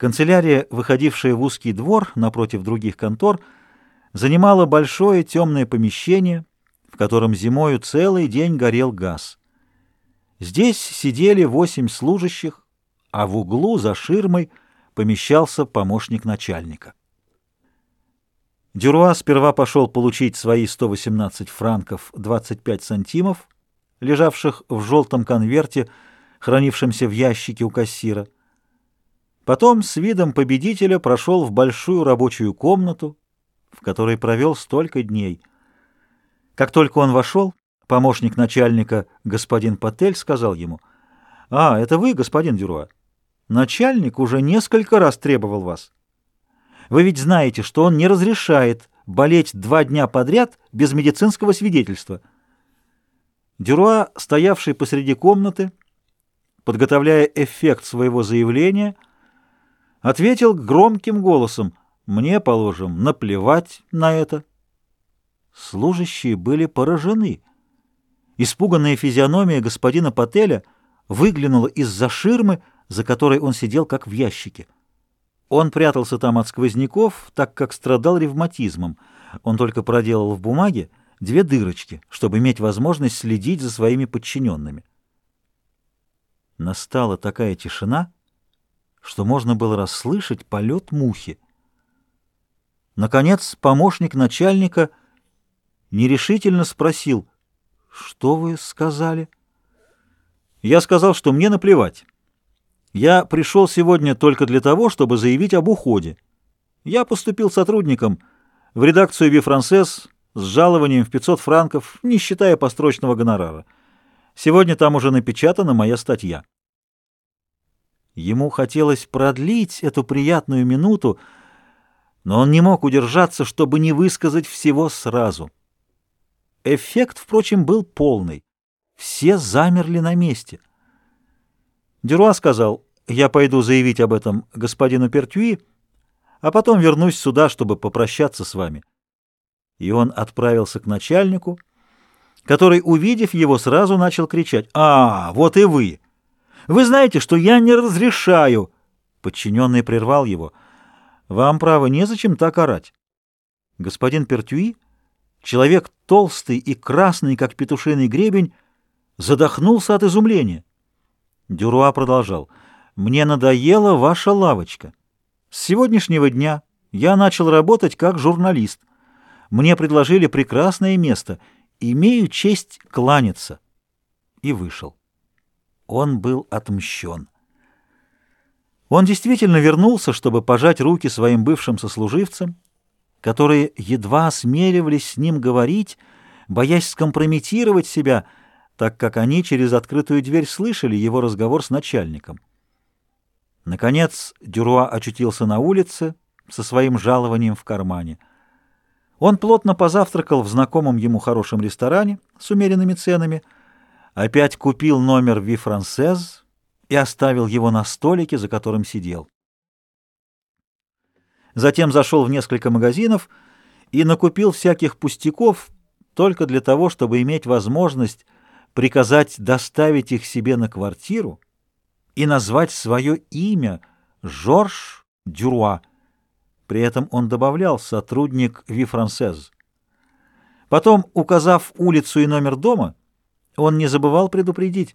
Канцелярия, выходившая в узкий двор напротив других контор, занимала большое темное помещение, в котором зимою целый день горел газ. Здесь сидели восемь служащих, а в углу за ширмой помещался помощник начальника. Дюруа сперва пошел получить свои 118 франков 25 сантимов, лежавших в желтом конверте, хранившемся в ящике у кассира. Потом с видом победителя прошел в большую рабочую комнату, в которой провел столько дней. Как только он вошел, помощник начальника, господин Патель, сказал ему, «А, это вы, господин Дюруа? Начальник уже несколько раз требовал вас. Вы ведь знаете, что он не разрешает болеть два дня подряд без медицинского свидетельства». Дюруа, стоявший посреди комнаты, подготовляя эффект своего заявления, ответил громким голосом «Мне, положим, наплевать на это». Служащие были поражены. Испуганная физиономия господина Пателя выглянула из-за ширмы, за которой он сидел как в ящике. Он прятался там от сквозняков, так как страдал ревматизмом. Он только проделал в бумаге две дырочки, чтобы иметь возможность следить за своими подчиненными. Настала такая тишина, что можно было расслышать полет мухи. Наконец помощник начальника нерешительно спросил, «Что вы сказали?» Я сказал, что мне наплевать. Я пришел сегодня только для того, чтобы заявить об уходе. Я поступил сотрудником в редакцию «Ви Францесс» с жалованием в 500 франков, не считая построчного гонорара. Сегодня там уже напечатана моя статья. Ему хотелось продлить эту приятную минуту, но он не мог удержаться, чтобы не высказать всего сразу. Эффект, впрочем, был полный. Все замерли на месте. Дюруа сказал, «Я пойду заявить об этом господину Пертюи, а потом вернусь сюда, чтобы попрощаться с вами». И он отправился к начальнику, который, увидев его, сразу начал кричать, «А, вот и вы! Вы знаете, что я не разрешаю!» Подчиненный прервал его. «Вам, право, незачем так орать. Господин Пертюи, человек толстый и красный, как петушиный гребень, задохнулся от изумления. Дюруа продолжал. «Мне надоела ваша лавочка. С сегодняшнего дня я начал работать как журналист. Мне предложили прекрасное место. Имею честь кланяться». И вышел. Он был отмщен. Он действительно вернулся, чтобы пожать руки своим бывшим сослуживцам, которые едва осмеливались с ним говорить, боясь скомпрометировать себя, так как они через открытую дверь слышали его разговор с начальником. Наконец Дюруа очутился на улице со своим жалованием в кармане. Он плотно позавтракал в знакомом ему хорошем ресторане с умеренными ценами, опять купил номер «Ви Франсез» и оставил его на столике, за которым сидел. Затем зашел в несколько магазинов и накупил всяких пустяков только для того, чтобы иметь возможность приказать доставить их себе на квартиру и назвать свое имя Жорж Дюруа. При этом он добавлял «сотрудник Ви Франсез». Потом, указав улицу и номер дома, он не забывал предупредить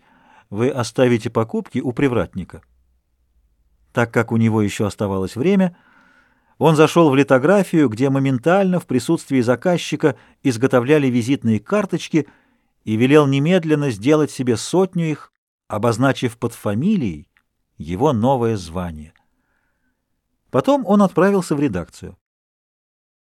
«Вы оставите покупки у привратника». Так как у него еще оставалось время, он зашел в литографию, где моментально в присутствии заказчика изготовляли визитные карточки и велел немедленно сделать себе сотню их, обозначив под фамилией его новое звание. Потом он отправился в редакцию.